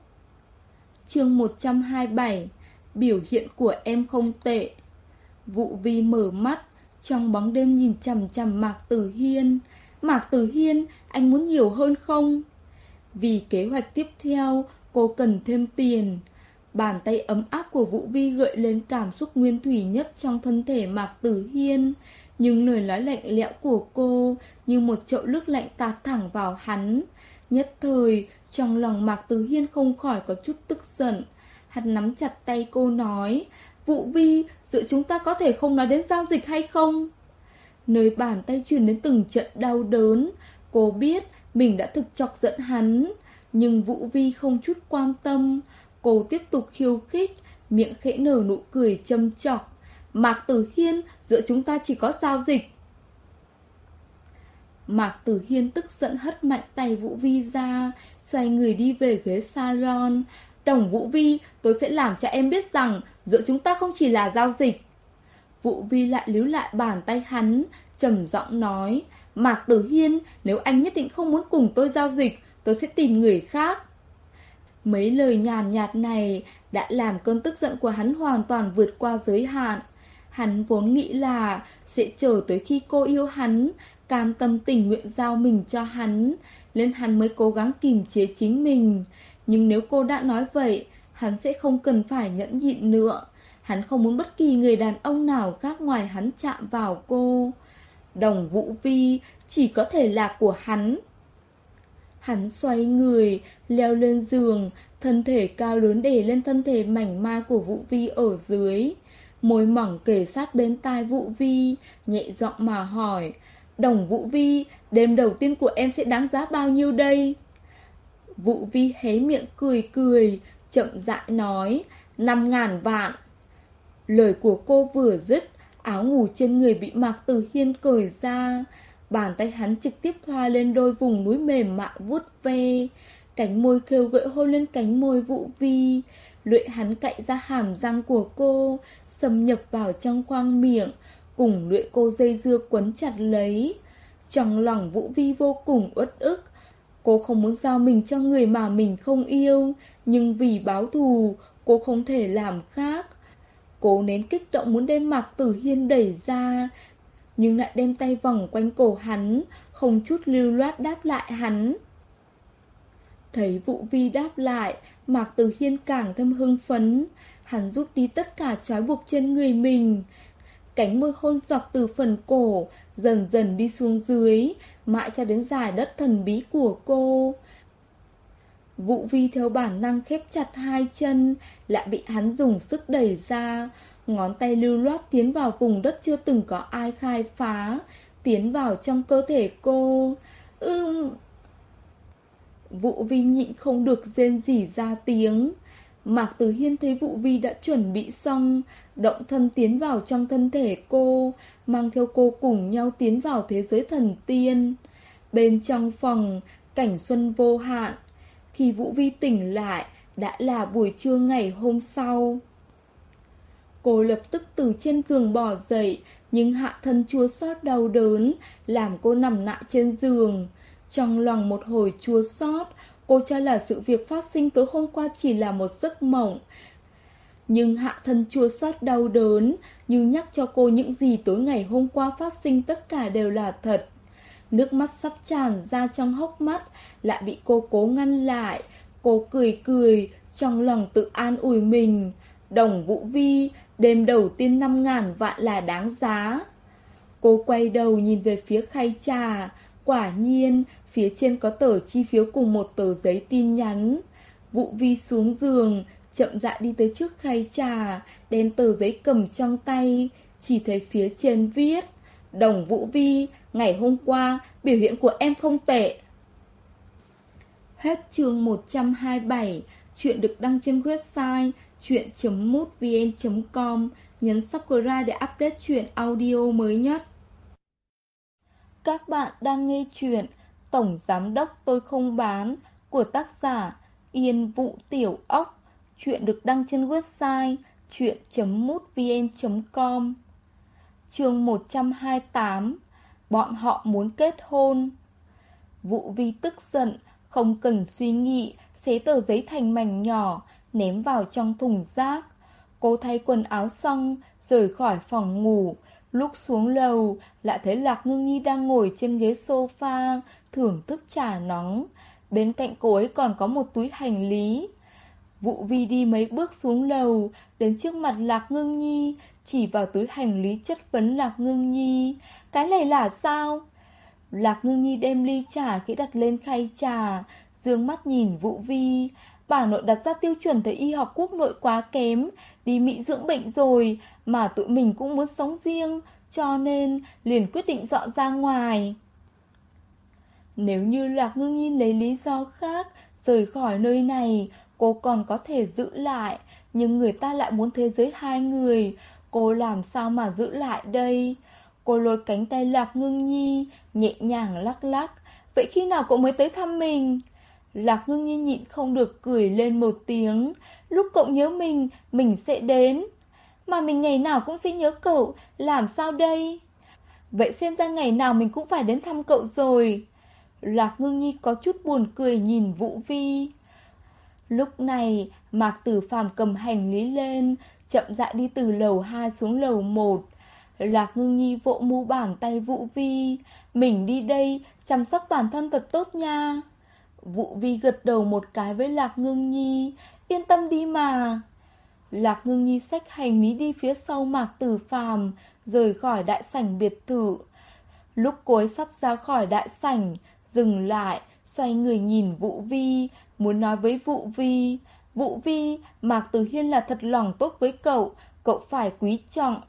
Chương 127 Biểu hiện của em không tệ. Vụ vi mở mắt, Trong bóng đêm nhìn chằm chằm Mạc Tử Hiên. Mạc Tử Hiên, Anh muốn nhiều hơn không? Vì kế hoạch tiếp theo, Cô cần thêm tiền. Bàn tay ấm áp của Vũ Vi gợi lên cảm xúc nguyên thủy nhất trong thân thể Mạc Tử Hiên. Nhưng lời nói lạnh lẽo của cô Như một chậu nước lạnh tạt thẳng vào hắn Nhất thời, trong lòng Mạc Tử Hiên không khỏi có chút tức giận. Hắn nắm chặt tay cô nói, Vụ vi, giữa chúng ta có thể không nói đến giao dịch hay không? Nơi bàn tay truyền đến từng trận đau đớn, cô biết mình đã thực chọc giận hắn, nhưng Vũ Vi không chút quan tâm. Cô tiếp tục khiêu khích, miệng khẽ nở nụ cười châm chọc. Mạc Tử Hiên, giữa chúng ta chỉ có giao dịch. Mạc Tử Hiên tức giận hất mạnh tay Vũ Vi ra, xoay người đi về ghế salon. Đồng Vũ Vi, tôi sẽ làm cho em biết rằng giữa chúng ta không chỉ là giao dịch. Vũ Vi lại líu lại bàn tay hắn, trầm giọng nói, Mạc Tử Hiên, nếu anh nhất định không muốn cùng tôi giao dịch, tôi sẽ tìm người khác. Mấy lời nhàn nhạt này đã làm cơn tức giận của hắn hoàn toàn vượt qua giới hạn. Hắn vốn nghĩ là sẽ chờ tới khi cô yêu hắn, cam tâm tình nguyện giao mình cho hắn, nên hắn mới cố gắng kìm chế chính mình. Nhưng nếu cô đã nói vậy, hắn sẽ không cần phải nhẫn nhịn nữa. Hắn không muốn bất kỳ người đàn ông nào khác ngoài hắn chạm vào cô. Đồng Vũ Vi chỉ có thể là của hắn. Hắn xoay người, leo lên giường, thân thể cao lớn để lên thân thể mảnh mai của Vũ Vi ở dưới. Môi mỏng kề sát bên tai Vũ Vi, nhẹ giọng mà hỏi, Đồng Vũ Vi, đêm đầu tiên của em sẽ đáng giá bao nhiêu đây? Vũ Vi hé miệng cười cười, chậm rãi nói, năm ngàn vạn. Lời của cô vừa dứt, áo ngủ trên người bị Mạc Tử Hiên cởi ra. Bàn tay hắn trực tiếp thoa lên đôi vùng núi mềm mại vuốt ve. Cánh môi khêu gợi hôn lên cánh môi Vũ Vi. Luyện hắn cạy ra hàm răng của cô, xâm nhập vào trong khoang miệng, cùng lưỡi cô dây dưa quấn chặt lấy. Trong lòng Vũ Vi vô cùng uất ức. Cô không muốn giao mình cho người mà mình không yêu, nhưng vì báo thù, cô không thể làm khác. Cô nén kích động muốn đem Mạc Tử Hiên đẩy ra, nhưng lại đem tay vòng quanh cổ hắn, không chút lưu loát đáp lại hắn. Thấy Vũ Vi đáp lại, Mạc Tử Hiên càng thêm hưng phấn, hắn rút đi tất cả trói buộc trên người mình. Cánh môi hôn dọc từ phần cổ, dần dần đi xuống dưới, mãi cho đến dài đất thần bí của cô. Vũ Vi theo bản năng khép chặt hai chân, lại bị hắn dùng sức đẩy ra, ngón tay lưu loát tiến vào vùng đất chưa từng có ai khai phá, tiến vào trong cơ thể cô. Ưm... Vũ Vi nhịn không được rên rỉ ra tiếng. Mạc Tử Hiên thấy Vũ Vi đã chuẩn bị xong, động thân tiến vào trong thân thể cô, mang theo cô cùng nhau tiến vào thế giới thần tiên. Bên trong phòng, cảnh xuân vô hạn. Khi Vũ Vi tỉnh lại, đã là buổi trưa ngày hôm sau. Cô lập tức từ trên giường bỏ dậy, nhưng hạ thân chua xót đau đớn, làm cô nằm nạ trên giường. Trong lòng một hồi chua xót, cô cho là sự việc phát sinh tối hôm qua chỉ là một giấc mộng. Nhưng hạ thân chua xót đau đớn, nhưng nhắc cho cô những gì tối ngày hôm qua phát sinh tất cả đều là thật. Nước mắt sắp tràn ra trong hốc mắt, lại bị cô cố ngăn lại. Cô cười cười, trong lòng tự an ủi mình. Đồng Vũ Vi, đêm đầu tiên năm ngàn vạn là đáng giá. Cô quay đầu nhìn về phía khay trà, quả nhiên phía trên có tờ chi phiếu cùng một tờ giấy tin nhắn. Vũ Vi xuống giường, chậm rãi đi tới trước khay trà, đem tờ giấy cầm trong tay, chỉ thấy phía trên viết Đồng Vũ Vi, ngày hôm qua, biểu hiện của em không tệ. Hết chương 127, chuyện được đăng trên website chuyện.mútvn.com, nhấn subscribe để update chuyện audio mới nhất. Các bạn đang nghe chuyện Tổng Giám Đốc Tôi Không Bán của tác giả Yên Vũ Tiểu Ốc. Chuyện được đăng trên website chuyện.mútvn.com Chương 128 Bọn họ muốn kết hôn Vũ Vi tức giận, không cần suy nghĩ, xé tờ giấy thành mảnh nhỏ, ném vào trong thùng rác. Cô thay quần áo xong, rời khỏi phòng ngủ. Lúc xuống lầu, lại thấy Lạc Ngưng Nhi đang ngồi trên ghế sofa, thưởng thức trà nóng. Bên cạnh cô ấy còn có một túi hành lý. Vụ vi đi mấy bước xuống lầu, đến trước mặt Lạc Ngưng Nhi, chỉ vào túi hành lý chất vấn Lạc Ngưng Nhi. Cái này là sao? Lạc Ngưng Nhi đem ly trà kỹ đặt lên khay trà, dương mắt nhìn Vũ Vi. Bà nội đặt ra tiêu chuẩn thấy y học quốc nội quá kém, đi Mỹ dưỡng bệnh rồi, mà tụi mình cũng muốn sống riêng, cho nên liền quyết định dọn ra ngoài. Nếu như Lạc Ngưng nhiên lấy lý do khác, rời khỏi nơi này, cô còn có thể giữ lại, nhưng người ta lại muốn thế giới hai người, cô làm sao mà giữ lại đây? Cô lôi cánh tay Lạc Ngưng Nhi, nhẹ nhàng lắc lắc, vậy khi nào cậu mới tới thăm mình? Lạc Ngưng Nhi nhịn không được cười lên một tiếng, lúc cậu nhớ mình, mình sẽ đến. Mà mình ngày nào cũng sẽ nhớ cậu, làm sao đây? Vậy xem ra ngày nào mình cũng phải đến thăm cậu rồi. Lạc ngưng nhi có chút buồn cười nhìn Vũ Vi. Lúc này, Mạc Tử Phàm cầm hành lý lên, chậm rãi đi từ lầu 2 xuống lầu 1. Lạc ngưng nhi vỗ mu bàn tay Vũ Vi. Mình đi đây, chăm sóc bản thân thật tốt nha. Vũ Vi gật đầu một cái với Lạc ngưng nhi. Yên tâm đi mà. Lạc ngưng nhi xách hành lý đi phía sau Mạc Tử Phàm rời khỏi đại sảnh biệt thự. Lúc cuối sắp ra khỏi đại sảnh, dừng lại, xoay người nhìn Vũ Vi, muốn nói với Vũ Vi. Vũ Vi, Mạc Tử Hiên là thật lòng tốt với cậu, cậu phải quý trọng.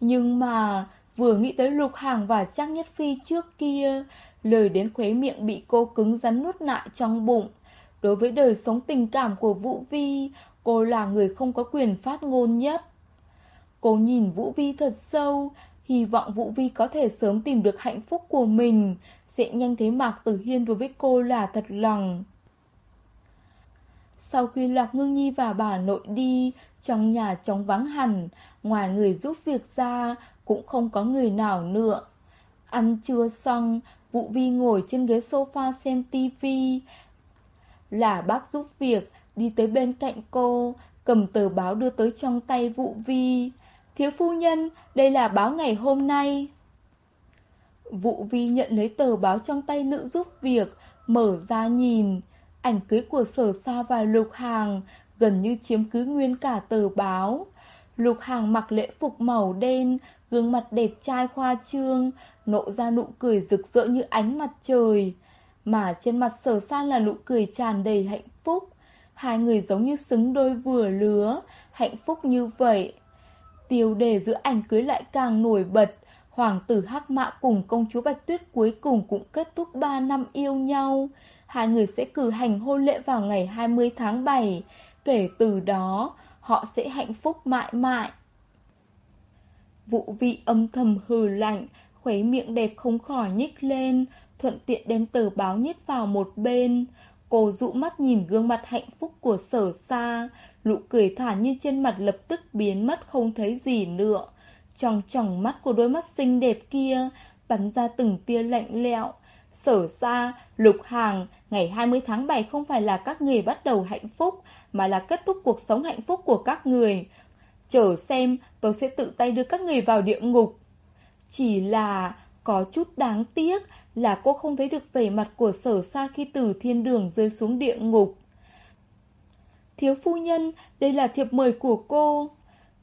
Nhưng mà, vừa nghĩ tới Lục Hàng và Trang Nhất Phi trước kia, lời đến khóe miệng bị cô cứng rắn nuốt lại trong bụng. Đối với đời sống tình cảm của Vũ Vi, cô là người không có quyền phát ngôn nhất. Cô nhìn Vũ Vi thật sâu, hy vọng Vũ Vi có thể sớm tìm được hạnh phúc của mình, sẽ nhanh thấy Mạc Tử Hiên đối với cô là thật lòng. Sau khi Lạc Ngưng Nhi và bà nội đi, trong nhà trống vắng hẳn, ngoài người giúp việc ra, cũng không có người nào nữa. Ăn trưa xong, Vũ Vi ngồi trên ghế sofa xem tivi. Là bác giúp việc, đi tới bên cạnh cô, cầm tờ báo đưa tới trong tay Vũ Vi. Thiếu phu nhân, đây là báo ngày hôm nay. Vũ Vi nhận lấy tờ báo trong tay nữ giúp việc, mở ra nhìn. Ảnh cưới của sở sa và lục hàng gần như chiếm cứ nguyên cả tờ báo. Lục hàng mặc lễ phục màu đen, gương mặt đẹp trai khoa trương, nộ ra nụ cười rực rỡ như ánh mặt trời. Mà trên mặt sở san là nụ cười tràn đầy hạnh phúc. Hai người giống như xứng đôi vừa lứa, hạnh phúc như vậy. Tiêu đề giữa ảnh cưới lại càng nổi bật. Hoàng tử Hắc Mã cùng công chúa Bạch Tuyết cuối cùng cũng kết thúc 3 năm yêu nhau. Hai người sẽ cử hành hôn lễ vào ngày 20 tháng 7. Kể từ đó, họ sẽ hạnh phúc mãi mãi. Vụ vị âm thầm hừ lạnh, khuấy miệng đẹp không khỏi nhích lên, thuận tiện đem tờ báo nhét vào một bên. Cô dụ mắt nhìn gương mặt hạnh phúc của sở xa, lụ cười thản như trên mặt lập tức biến mất không thấy gì nữa. Trong tròng mắt của đôi mắt xinh đẹp kia, bắn ra từng tia lạnh lẽo. Sở xa, lục hàng, ngày 20 tháng 7 không phải là các người bắt đầu hạnh phúc, mà là kết thúc cuộc sống hạnh phúc của các người. Chờ xem, tôi sẽ tự tay đưa các người vào địa ngục. Chỉ là có chút đáng tiếc là cô không thấy được vẻ mặt của sở Sa khi từ thiên đường rơi xuống địa ngục. Thiếu phu nhân, đây là thiệp mời của cô.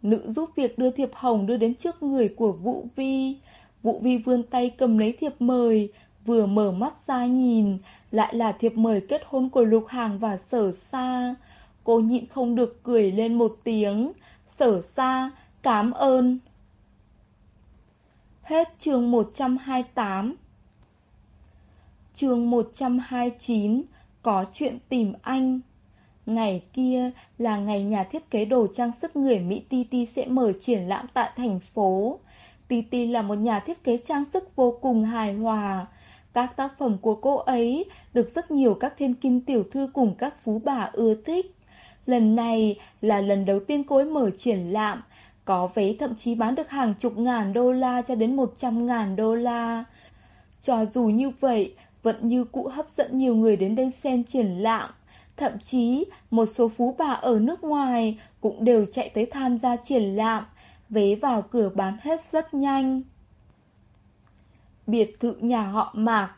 Nữ giúp việc đưa thiệp hồng đưa đến trước người của Vũ Vi. Vũ Vi vươn tay cầm lấy thiệp mời, vừa mở mắt ra nhìn, lại là thiệp mời kết hôn của Lục Hàng và Sở Sa. Cô nhịn không được cười lên một tiếng. Sở Sa, cảm ơn. Hết chương 128 Chương 129 Có chuyện tìm anh Ngày kia là ngày nhà thiết kế đồ trang sức người Mỹ Titi sẽ mở triển lãm tại thành phố. Titi là một nhà thiết kế trang sức vô cùng hài hòa. Các tác phẩm của cô ấy được rất nhiều các thiên kim tiểu thư cùng các phú bà ưa thích. Lần này là lần đầu tiên cô ấy mở triển lãm, có vé thậm chí bán được hàng chục ngàn đô la cho đến một trăm ngàn đô la. Cho dù như vậy, vẫn như cũ hấp dẫn nhiều người đến đây xem triển lãm. Thậm chí, một số phú bà ở nước ngoài cũng đều chạy tới tham gia triển lãm, vé vào cửa bán hết rất nhanh. Biệt thự nhà họ Mạc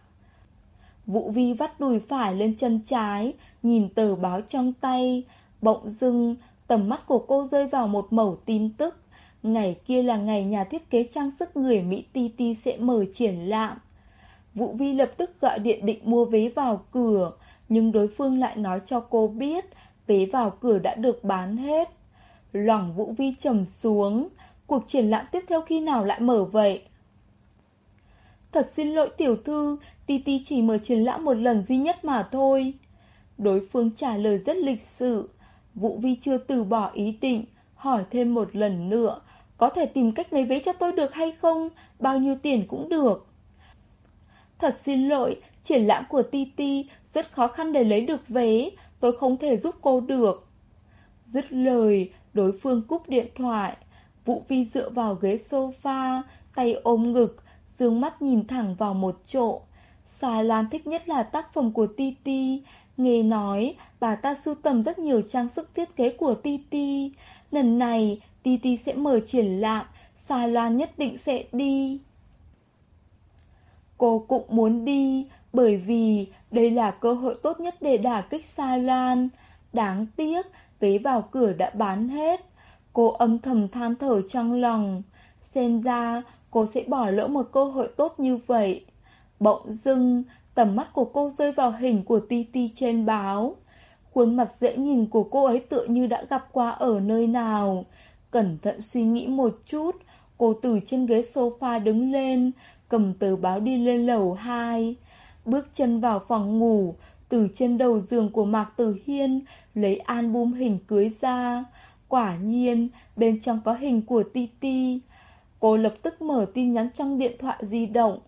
Vũ Vi vắt đùi phải lên chân trái, nhìn tờ báo trong tay, bỗng dưng, tầm mắt của cô rơi vào một mẩu tin tức. Ngày kia là ngày nhà thiết kế trang sức người Mỹ Titi sẽ mở triển lãm. Vũ Vi lập tức gọi điện định mua vé vào cửa, nhưng đối phương lại nói cho cô biết vé vào cửa đã được bán hết. Lòng Vũ Vi trầm xuống, cuộc triển lãm tiếp theo khi nào lại mở vậy? Thật xin lỗi tiểu thư, Titi chỉ mở triển lãm một lần duy nhất mà thôi. Đối phương trả lời rất lịch sự, Vũ Vi chưa từ bỏ ý định, hỏi thêm một lần nữa, có thể tìm cách lấy vé cho tôi được hay không, bao nhiêu tiền cũng được. Thật xin lỗi, triển lãm của Titi rất khó khăn để lấy được vé, tôi không thể giúp cô được. Dứt lời, đối phương cúp điện thoại. Vũ Vi dựa vào ghế sofa, tay ôm ngực, dương mắt nhìn thẳng vào một chỗ. Xà Lan thích nhất là tác phẩm của Titi. Nghe nói, bà ta sưu tầm rất nhiều trang sức thiết kế của Titi. Lần này, Titi sẽ mở triển lãm, Sa Lan nhất định sẽ đi. Cô cũng muốn đi, bởi vì đây là cơ hội tốt nhất để đả kích Sa Lan. Đáng tiếc, vé vào cửa đã bán hết. Cô âm thầm than thở trong lòng. Xem ra, cô sẽ bỏ lỡ một cơ hội tốt như vậy. Bỗng dưng, tầm mắt của cô rơi vào hình của Titi trên báo. Khuôn mặt dễ nhìn của cô ấy tựa như đã gặp qua ở nơi nào. Cẩn thận suy nghĩ một chút, cô từ trên ghế sofa đứng lên, cầm tờ báo đi lên lầu 2. Bước chân vào phòng ngủ, từ trên đầu giường của Mạc Tử Hiên, lấy album hình cưới ra. Quả nhiên, bên trong có hình của Titi. Cô lập tức mở tin nhắn trong điện thoại di động.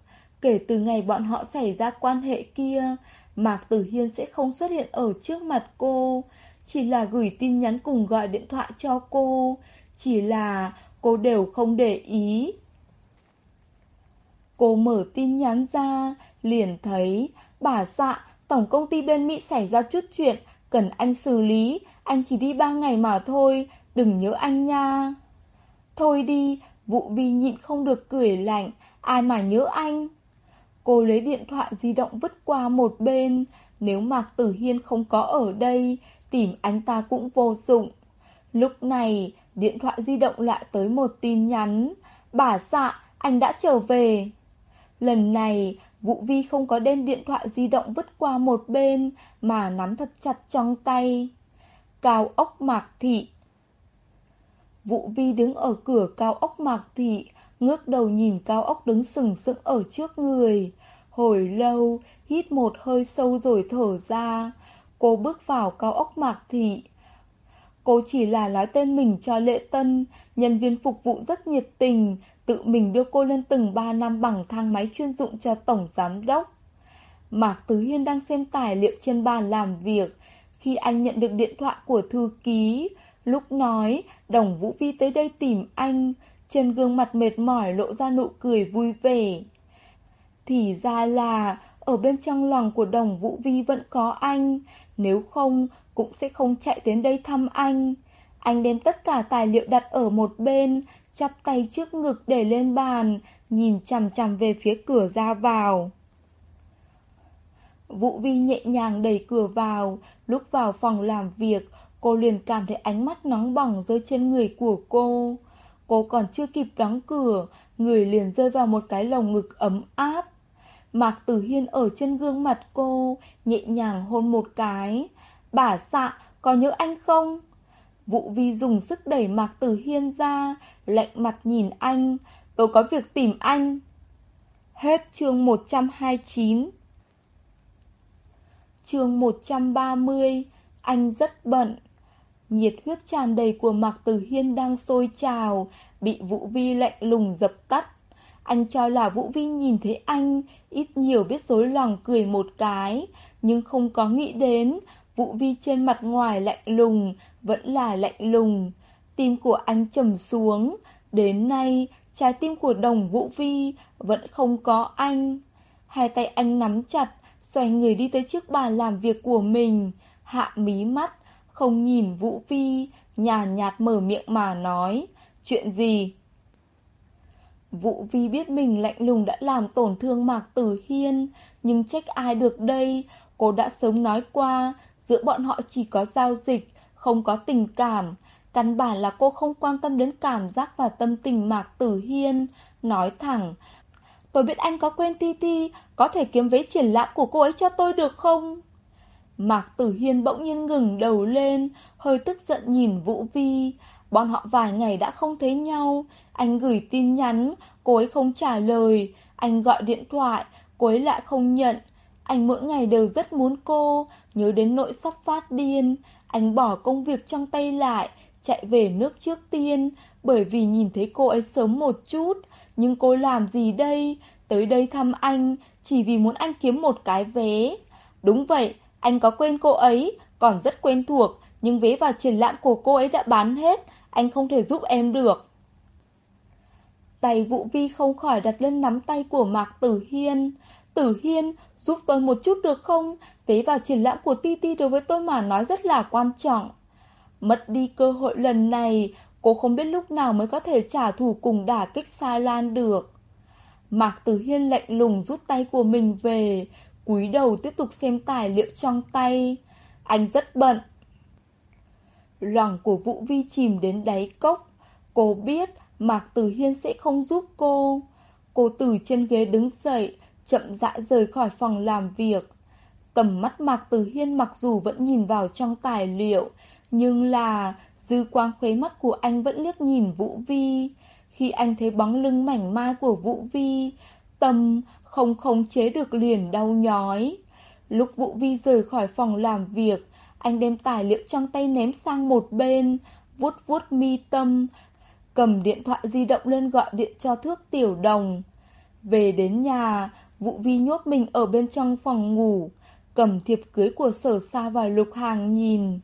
Kể từ ngày bọn họ xảy ra quan hệ kia, Mạc Tử Hiên sẽ không xuất hiện ở trước mặt cô. Chỉ là gửi tin nhắn cùng gọi điện thoại cho cô. Chỉ là cô đều không để ý. Cô mở tin nhắn ra, liền thấy, bà xạ, tổng công ty bên Mỹ xảy ra chút chuyện, cần anh xử lý, anh chỉ đi ba ngày mà thôi, đừng nhớ anh nha. Thôi đi, vụ vi nhịn không được cười lạnh, ai mà nhớ anh. Cô lấy điện thoại di động vứt qua một bên, nếu Mạc Tử Hiên không có ở đây, tìm anh ta cũng vô dụng. Lúc này, điện thoại di động lại tới một tin nhắn, bà xạ, anh đã trở về. Lần này, Vũ Vi không có đem điện thoại di động vứt qua một bên, mà nắm thật chặt trong tay. Cao ốc Mạc Thị Vũ Vi đứng ở cửa cao ốc Mạc Thị, ngước đầu nhìn cao ốc đứng sừng sững ở trước người. Hồi lâu, hít một hơi sâu rồi thở ra. Cô bước vào cao ốc Mạc Thị. Cô chỉ là nói tên mình cho Lệ Tân, nhân viên phục vụ rất nhiệt tình, tự mình đưa cô lên từng 3 năm bằng thang máy chuyên dụng cho tổng giám đốc. Mạc Tứ Hiên đang xem tài liệu trên bàn làm việc, khi anh nhận được điện thoại của thư ký, lúc nói Đồng Vũ Vi tới đây tìm anh, trên gương mặt mệt mỏi lộ ra nụ cười vui vẻ. Thì ra là ở bên trong lòng của đồng Vũ Vi vẫn có anh, nếu không cũng sẽ không chạy đến đây thăm anh. Anh đem tất cả tài liệu đặt ở một bên, chắp tay trước ngực để lên bàn, nhìn chằm chằm về phía cửa ra vào. Vũ Vi nhẹ nhàng đẩy cửa vào, lúc vào phòng làm việc, cô liền cảm thấy ánh mắt nóng bỏng rơi trên người của cô. Cô còn chưa kịp đóng cửa, người liền rơi vào một cái lồng ngực ấm áp. Mạc Tử Hiên ở trên gương mặt cô, nhẹ nhàng hôn một cái. Bà xạ, có nhớ anh không? Vũ Vi dùng sức đẩy Mạc Tử Hiên ra, lạnh mặt nhìn anh. Tôi có việc tìm anh. Hết chương 129 Chương 130 Anh rất bận Nhiệt huyết tràn đầy của Mạc Tử Hiên đang sôi trào, bị Vũ Vi lạnh lùng dập tắt. Anh cho là Vũ Vi nhìn thấy anh, ít nhiều biết dối lòng cười một cái, nhưng không có nghĩ đến, Vũ Vi trên mặt ngoài lạnh lùng, vẫn là lạnh lùng. Tim của anh trầm xuống, đến nay, trái tim của đồng Vũ Vi vẫn không có anh. Hai tay anh nắm chặt, xoay người đi tới trước bàn làm việc của mình, hạ mí mắt, không nhìn Vũ Vi, nhàn nhạt mở miệng mà nói, chuyện gì? Vũ Vi biết mình lạnh lùng đã làm tổn thương Mạc Tử Hiên, nhưng trách ai được đây, cô đã sớm nói qua, giữa bọn họ chỉ có giao dịch, không có tình cảm. Căn bản là cô không quan tâm đến cảm giác và tâm tình Mạc Tử Hiên, nói thẳng. Tôi biết anh có quên Titi, có thể kiếm vé triển lãm của cô ấy cho tôi được không? Mạc Tử Hiên bỗng nhiên ngừng đầu lên, hơi tức giận nhìn Vũ Vi. Bọn họ vài ngày đã không thấy nhau, anh gửi tin nhắn, cô ấy không trả lời, anh gọi điện thoại, cô ấy lại không nhận. Anh mỗi ngày đều rất muốn cô, nhớ đến nỗi sắp phát điên. Anh bỏ công việc trong tay lại, chạy về nước trước tiên, bởi vì nhìn thấy cô ấy sớm một chút. Nhưng cô làm gì đây? Tới đây thăm anh, chỉ vì muốn anh kiếm một cái vé. Đúng vậy, anh có quên cô ấy, còn rất quen thuộc, nhưng vé vào triển lãm của cô ấy đã bán hết, anh không thể giúp em được. Tay Vũ Vi không khỏi đặt lên nắm tay của Mạc Tử Hiên. Tử Hiên, giúp tôi một chút được không? Vé vào triển lãm của Titi đối với tôi mà nói rất là quan trọng. Mất đi cơ hội lần này, cô không biết lúc nào mới có thể trả thù cùng đả kích Sa Lan được. Mạc Tử Hiên lạnh lùng rút tay của mình về, cúi đầu tiếp tục xem tài liệu trong tay. Anh rất bận. Lòng của Vũ Vi chìm đến đáy cốc. Cô biết Mạc Tử Hiên sẽ không giúp cô. Cô từ trên ghế đứng dậy, chậm rãi rời khỏi phòng làm việc. Tầm mắt Mạc Tử Hiên mặc dù vẫn nhìn vào trong tài liệu, nhưng là dư quang khuấy mắt của anh vẫn liếc nhìn Vũ Vi. Khi anh thấy bóng lưng mảnh mai của Vũ Vi, tâm không khống chế được liền đau nhói. Lúc Vũ Vi rời khỏi phòng làm việc, anh đem tài liệu trong tay ném sang một bên, vuốt vuốt mi tâm, cầm điện thoại di động lên gọi điện cho thước tiểu đồng. Về đến nhà, Vũ Vi nhốt mình ở bên trong phòng ngủ, cầm thiệp cưới của sở sa và lục hàng nhìn.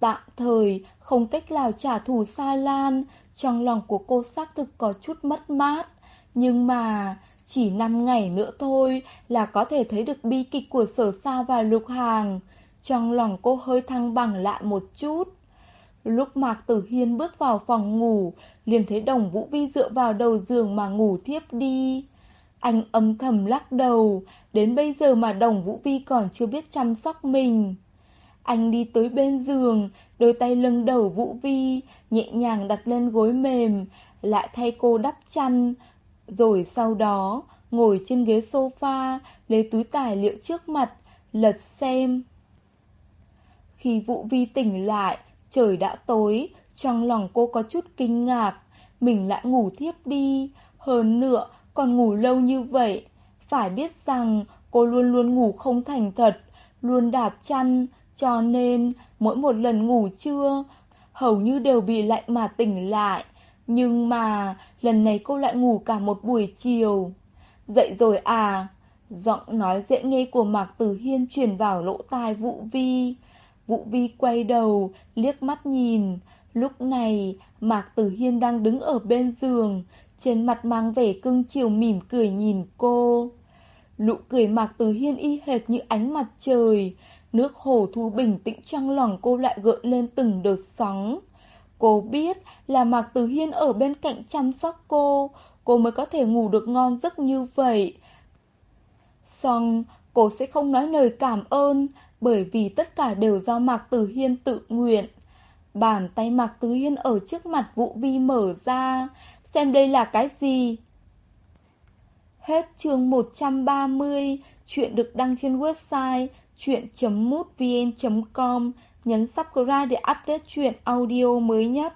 Tạm thời, không cách nào trả thù Sa Lan, trong lòng của cô xác thực có chút mất mát. Nhưng mà, chỉ 5 ngày nữa thôi là có thể thấy được bi kịch của sở sa và lục hàng. Trong lòng cô hơi thăng bằng lại một chút. Lúc Mạc Tử Hiên bước vào phòng ngủ, liền thấy đồng Vũ Vi dựa vào đầu giường mà ngủ thiếp đi. Anh âm thầm lắc đầu, đến bây giờ mà đồng Vũ Vi còn chưa biết chăm sóc mình. Anh đi tới bên giường, đôi tay lưng đầu Vũ Vi, nhẹ nhàng đặt lên gối mềm, lại thay cô đắp chăn. Rồi sau đó, ngồi trên ghế sofa, lấy túi tài liệu trước mặt, lật xem. Khi Vũ Vi tỉnh lại, trời đã tối, trong lòng cô có chút kinh ngạc, mình lại ngủ thiếp đi, hơn nữa còn ngủ lâu như vậy. Phải biết rằng cô luôn luôn ngủ không thành thật, luôn đạp chăn, cho nên mỗi một lần ngủ trưa, hầu như đều bị lạnh mà tỉnh lại. Nhưng mà lần này cô lại ngủ cả một buổi chiều. Dậy rồi à? Giọng nói dễ nghe của Mạc Tử Hiên truyền vào lỗ tai Vũ Vi. Vũ Vi quay đầu, liếc mắt nhìn. Lúc này, Mạc Tử Hiên đang đứng ở bên giường, trên mặt mang vẻ cưng chiều mỉm cười nhìn cô. Nụ cười Mạc Tử Hiên y hệt như ánh mặt trời, nước hồ thu bình tĩnh trong lòng cô lại gợn lên từng đợt sóng. Cô biết là Mạc Tử Hiên ở bên cạnh chăm sóc cô, cô mới có thể ngủ được ngon giấc như vậy. Xong, cô sẽ không nói lời cảm ơn, bởi vì tất cả đều do Mạc Tử Hiên tự nguyện. Bàn tay Mạc Tử Hiên ở trước mặt Vũ Vi mở ra, xem đây là cái gì. Hết chương 130, chuyện được đăng trên website chuyện.mútvn.com, nhấn subscribe để update chuyện audio mới nhất.